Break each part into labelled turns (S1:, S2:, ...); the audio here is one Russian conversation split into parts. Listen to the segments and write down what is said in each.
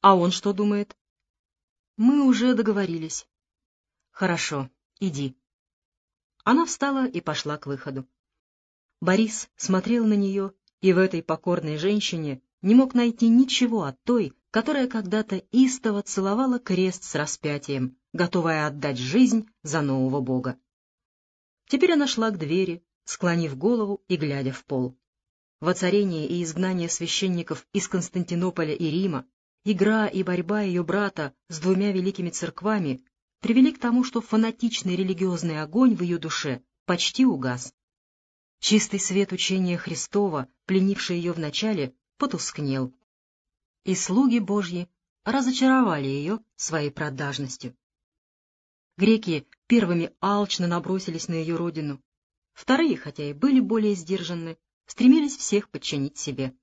S1: А он что думает? Мы уже договорились. Хорошо, иди. Она встала и пошла к выходу. Борис смотрел на нее, и в этой покорной женщине не мог найти ничего от той, которая когда-то истово целовала крест с распятием, готовая отдать жизнь за нового бога. Теперь она шла к двери, склонив голову и глядя в пол. Воцарение и изгнание священников из Константинополя и Рима, игра и борьба ее брата с двумя великими церквами привели к тому, что фанатичный религиозный огонь в ее душе почти угас. Чистый свет учения Христова, пленивший ее вначале, потускнел. И слуги Божьи разочаровали ее своей продажностью. Греки первыми алчно набросились на ее родину. Вторые, хотя и были более сдержанны, стремились всех подчинить себе.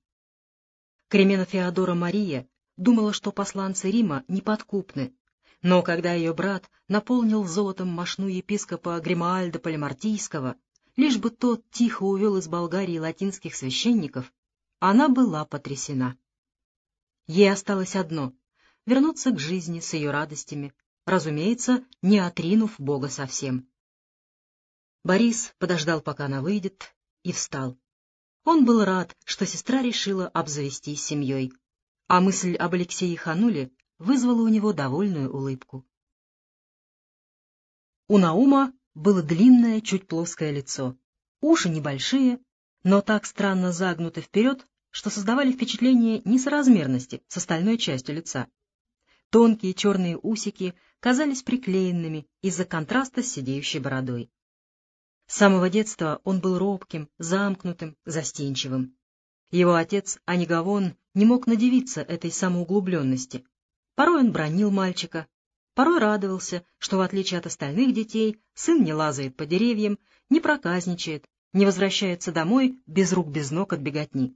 S1: Кремена Феодора Мария думала, что посланцы Рима неподкупны, но когда ее брат наполнил золотом мошну епископа Гримаальда Полимартийского, лишь бы тот тихо увел из Болгарии латинских священников, она была потрясена. Ей осталось одно — вернуться к жизни с ее радостями, разумеется, не отринув Бога совсем. Борис подождал, пока она выйдет, и встал. Он был рад, что сестра решила обзавестись семьей, а мысль об Алексее Хануле вызвала у него довольную улыбку. У Наума было длинное, чуть плоское лицо, уши небольшие, но так странно загнуты вперед, что создавали впечатление несоразмерности с остальной частью лица. Тонкие черные усики казались приклеенными из-за контраста с сидеющей бородой. С самого детства он был робким, замкнутым, застенчивым. Его отец, Анигавон, не мог надевиться этой самоуглубленности. Порой он бронил мальчика, порой радовался, что, в отличие от остальных детей, сын не лазает по деревьям, не проказничает, не возвращается домой без рук без ног от беготни.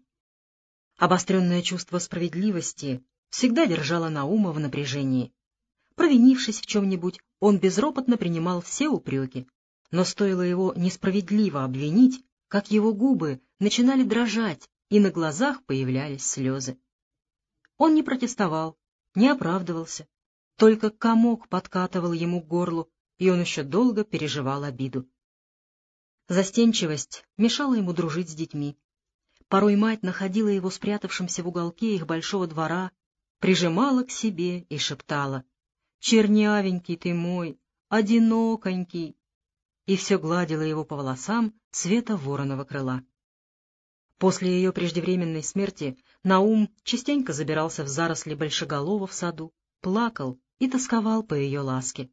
S1: Обостренное чувство справедливости всегда держало Наума в напряжении. Провинившись в чем-нибудь, он безропотно принимал все упреки, но стоило его несправедливо обвинить, как его губы начинали дрожать, и на глазах появлялись слезы. Он не протестовал, не оправдывался, только комок подкатывал ему к горлу, и он еще долго переживал обиду. Застенчивость мешала ему дружить с детьми. Порой мать находила его спрятавшимся в уголке их большого двора, прижимала к себе и шептала «Чернявенький ты мой, одиноконький!» и все гладила его по волосам цвета вороного крыла. После ее преждевременной смерти Наум частенько забирался в заросли большеголова в саду, плакал и тосковал по ее ласке.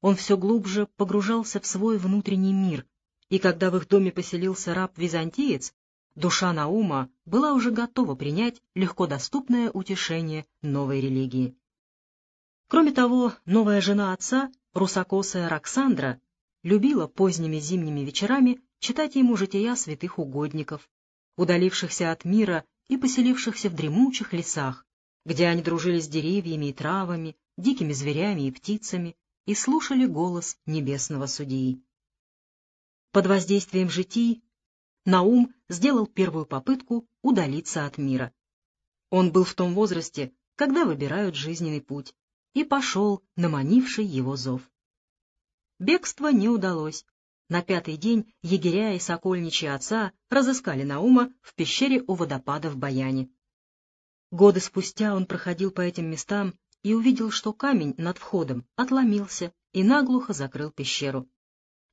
S1: Он все глубже погружался в свой внутренний мир, и когда в их доме поселился раб-византиец, душа Наума была уже готова принять легко доступное утешение новой религии. Кроме того, новая жена отца, русокосая Роксандра, любила поздними зимними вечерами читать ему жития святых угодников, удалившихся от мира и поселившихся в дремучих лесах, где они дружили с деревьями и травами, дикими зверями и птицами и слушали голос небесного судьи. Под воздействием житий Наум сделал первую попытку удалиться от мира. Он был в том возрасте, когда выбирают жизненный путь, и пошел на манивший его зов. Бегство не удалось. На пятый день егеря и сокольничьи отца разыскали Наума в пещере у водопада в Баяне. Годы спустя он проходил по этим местам и увидел, что камень над входом отломился и наглухо закрыл пещеру.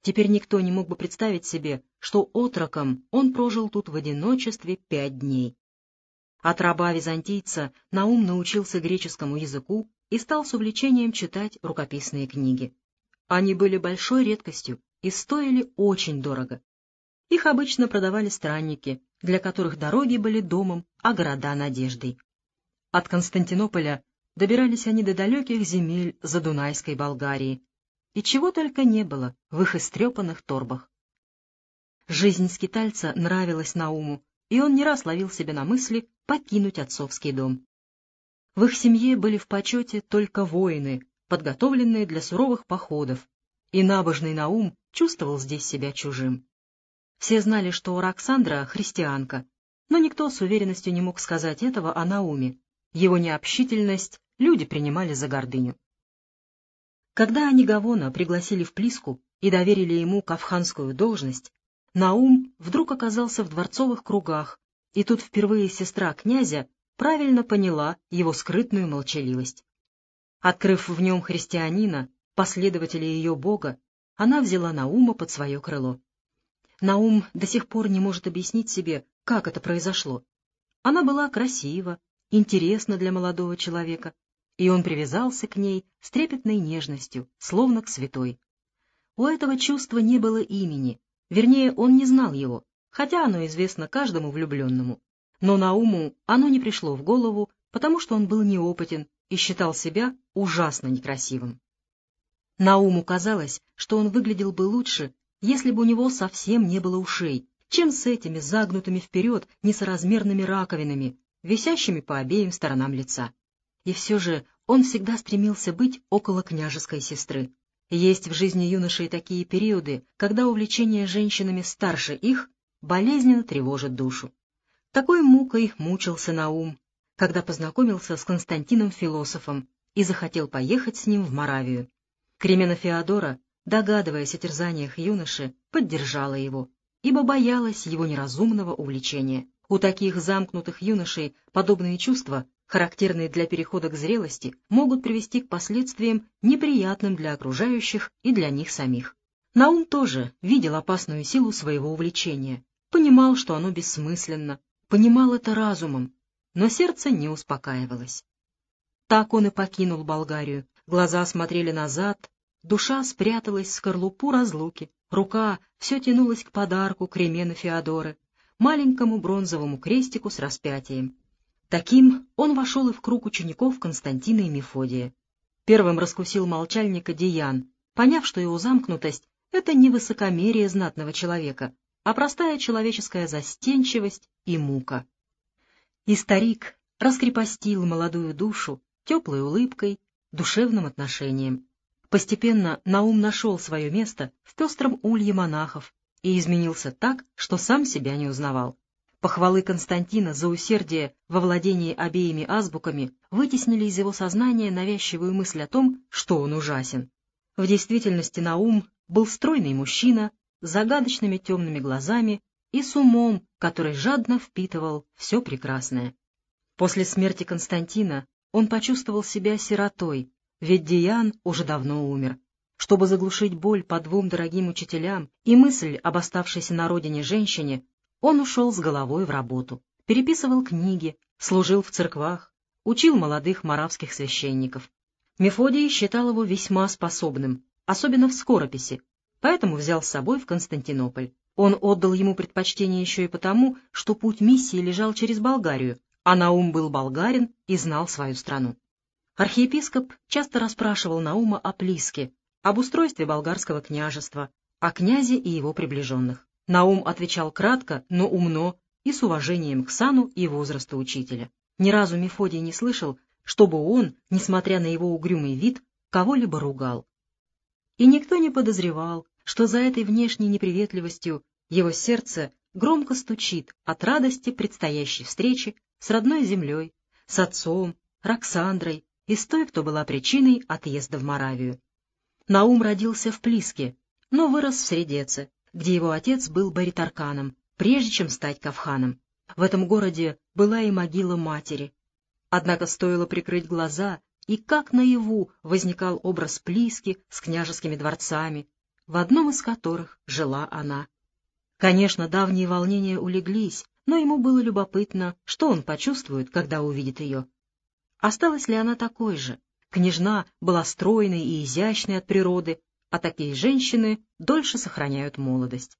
S1: Теперь никто не мог бы представить себе, что отроком он прожил тут в одиночестве пять дней. От раба-византийца Наум научился греческому языку и стал с увлечением читать рукописные книги. Они были большой редкостью и стоили очень дорого. Их обычно продавали странники, для которых дороги были домом, а города — надеждой. От Константинополя добирались они до далеких земель за Дунайской Болгарии, и чего только не было в их истрепанных торбах. Жизнь скитальца нравилась Науму, и он не раз ловил себя на мысли покинуть отцовский дом. В их семье были в почете только воины, подготовленные для суровых походов, и набожный Наум чувствовал здесь себя чужим. Все знали, что Роксандра — христианка, но никто с уверенностью не мог сказать этого о Науме, его необщительность люди принимали за гордыню. Когда они Гавона пригласили в Плиску и доверили ему кавханскую должность, Наум вдруг оказался в дворцовых кругах, и тут впервые сестра князя правильно поняла его скрытную молчаливость. Открыв в нем христианина, последователя ее бога, она взяла Наума под свое крыло. Наум до сих пор не может объяснить себе, как это произошло. Она была красива, интересна для молодого человека, и он привязался к ней с трепетной нежностью, словно к святой. У этого чувства не было имени, вернее, он не знал его, хотя оно известно каждому влюбленному. Но Науму оно не пришло в голову, потому что он был неопытен и считал себя ужасно некрасивым. Науму казалось, что он выглядел бы лучше, если бы у него совсем не было ушей, чем с этими загнутыми вперед несоразмерными раковинами, висящими по обеим сторонам лица. И все же он всегда стремился быть около княжеской сестры. Есть в жизни юношей такие периоды, когда увлечение женщинами старше их болезненно тревожит душу. Такой мукой мучился Наум, когда познакомился с Константином-философом и захотел поехать с ним в Моравию. Кремена Феодора, догадываясь о терзаниях юноши, поддержала его, ибо боялась его неразумного увлечения. У таких замкнутых юношей подобные чувства, характерные для перехода к зрелости, могут привести к последствиям неприятным для окружающих и для них самих. Наум тоже видел опасную силу своего увлечения, понимал, что оно бессмысленно, понимал это разумом, но сердце не успокаивалось. Так он и покинул Болгарию, глаза смотрели назад, душа спряталась в скорлупу разлуки, рука все тянулась к подарку Кремена Феодоры, маленькому бронзовому крестику с распятием. Таким он вошел и в круг учеников Константина и Мефодия. Первым раскусил молчальника Деян, поняв, что его замкнутость — это не высокомерие знатного человека, а простая человеческая застенчивость и мука. И старик раскрепостил молодую душу теплой улыбкой, душевным отношением. Постепенно Наум нашел свое место в пестром улье монахов, и изменился так, что сам себя не узнавал. Похвалы Константина за усердие во владении обеими азбуками вытеснили из его сознания навязчивую мысль о том, что он ужасен. В действительности Наум был стройный мужчина с загадочными темными глазами и с умом, который жадно впитывал все прекрасное. После смерти Константина он почувствовал себя сиротой, ведь Диан уже давно умер чтобы заглушить боль по двум дорогим учителям и мысль об оставшейся на родине женщине, он ушел с головой в работу, переписывал книги, служил в церквах, учил молодых моравских священников. Мефодий считал его весьма способным, особенно в скорописи, поэтому взял с собой в Константинополь. Он отдал ему предпочтение еще и потому, что путь миссии лежал через Болгарию, а Наум был болгарин и знал свою страну. Архиепископ часто расспрашивал Наума о Плиске, об устройстве болгарского княжества, о князе и его приближенных. Наум отвечал кратко, но умно и с уважением к сану и возрасту учителя. Ни разу Мефодий не слышал, чтобы он, несмотря на его угрюмый вид, кого-либо ругал. И никто не подозревал, что за этой внешней неприветливостью его сердце громко стучит от радости предстоящей встречи с родной землей, с отцом, Роксандрой и с той, кто была причиной отъезда в Моравию. Наум родился в Плиске, но вырос в Средеце, где его отец был баритарканом, прежде чем стать кавханом. В этом городе была и могила матери. Однако стоило прикрыть глаза, и как наяву возникал образ Плиски с княжескими дворцами, в одном из которых жила она. Конечно, давние волнения улеглись, но ему было любопытно, что он почувствует, когда увидит ее. Осталась ли она такой же? Княжна была стройной и изящной от природы, а такие женщины дольше сохраняют молодость.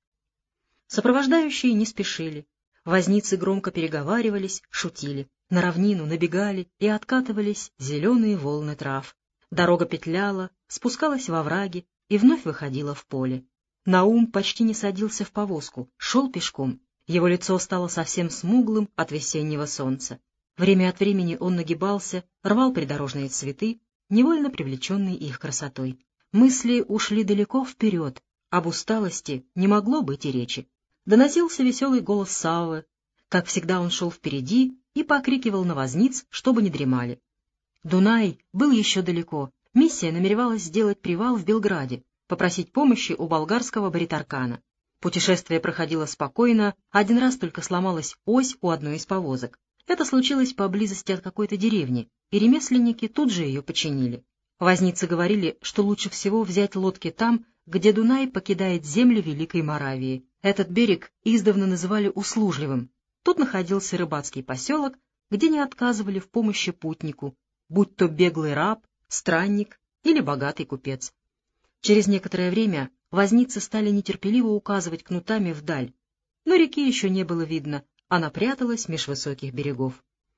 S1: Сопровождающие не спешили. Возницы громко переговаривались, шутили. На равнину набегали и откатывались зеленые волны трав. Дорога петляла, спускалась во враги и вновь выходила в поле. Наум почти не садился в повозку, шел пешком. Его лицо стало совсем смуглым от весеннего солнца. Время от времени он нагибался, рвал придорожные цветы, невольно привлеченный их красотой. Мысли ушли далеко вперед, об усталости не могло быть и речи. Доносился веселый голос Саввы. Как всегда он шел впереди и покрикивал на возниц, чтобы не дремали. Дунай был еще далеко. Миссия намеревалась сделать привал в Белграде, попросить помощи у болгарского баритаркана. Путешествие проходило спокойно, один раз только сломалась ось у одной из повозок. Это случилось поблизости от какой-то деревни, и ремесленники тут же ее починили. Возницы говорили, что лучше всего взять лодки там, где Дунай покидает земли Великой Моравии. Этот берег издавна называли услужливым. Тут находился рыбацкий поселок, где не отказывали в помощи путнику, будь то беглый раб, странник или богатый купец. Через некоторое время возницы стали нетерпеливо указывать кнутами вдаль, но реки еще не было видно, она пряталась меж высоких берегов.